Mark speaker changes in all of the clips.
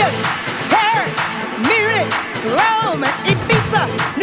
Speaker 1: London,
Speaker 2: Paris, Munich,
Speaker 1: Rome, and Ibiza.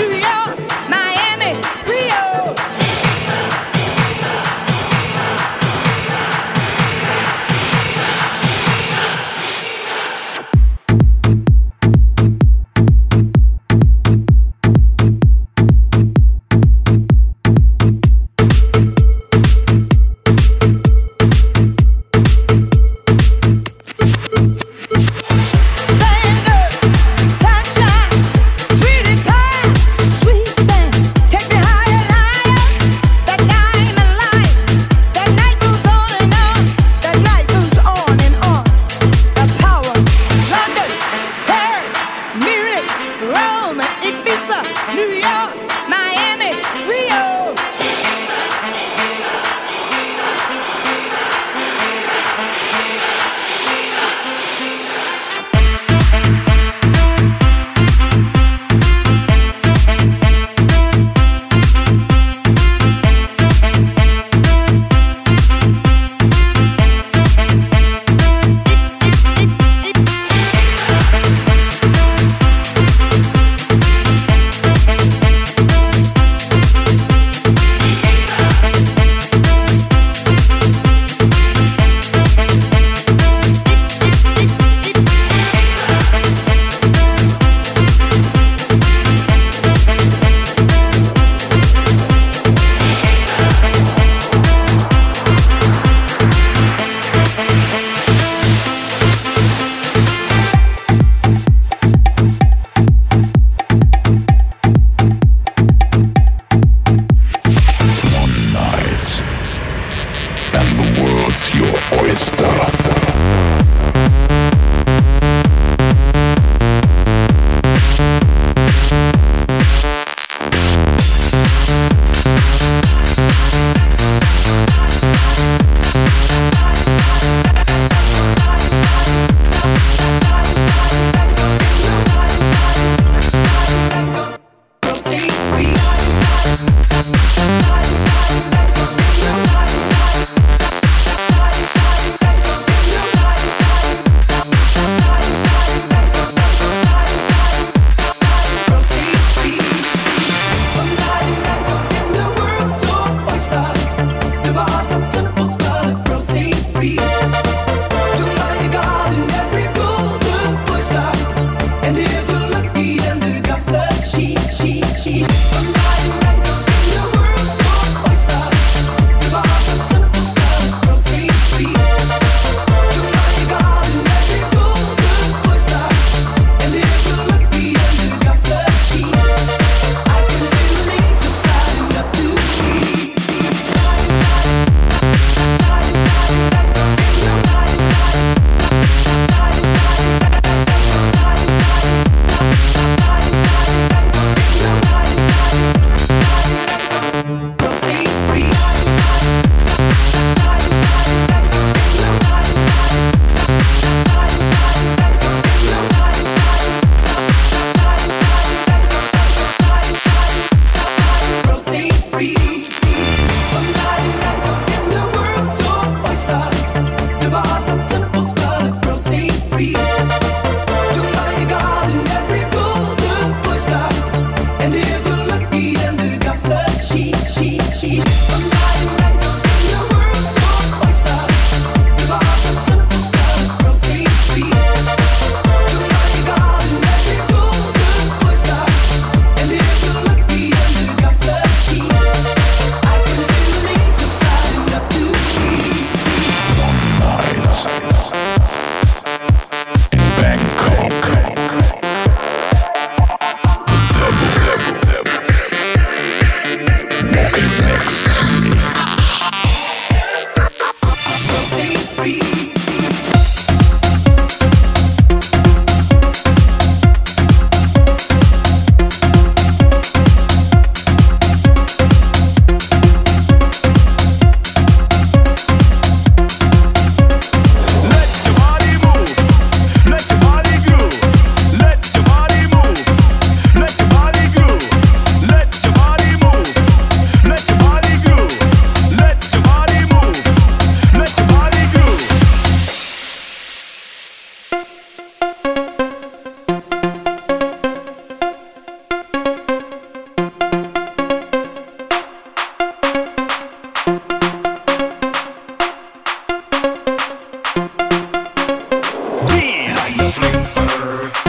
Speaker 3: oyster.
Speaker 2: Fly,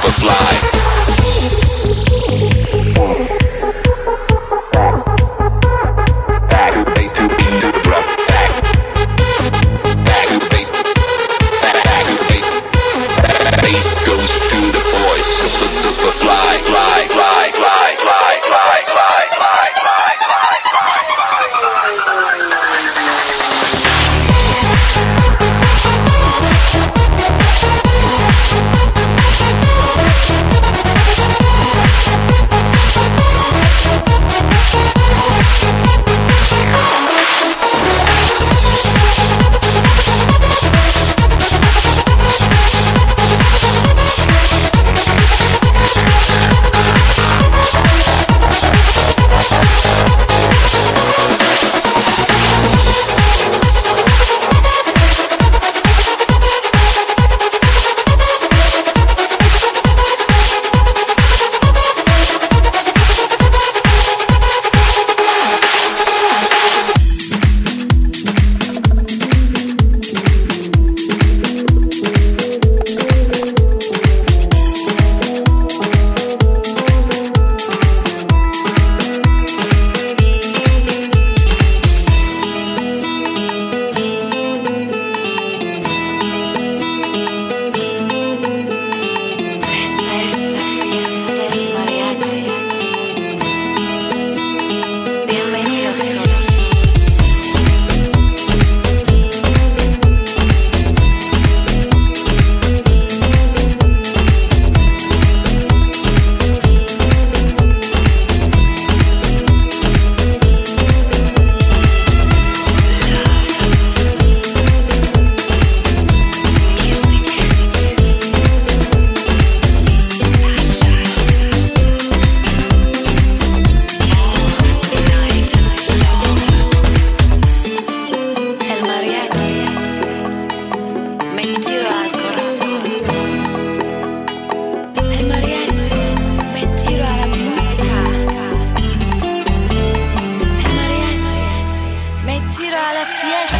Speaker 4: super fly.
Speaker 1: Yes. fiesta.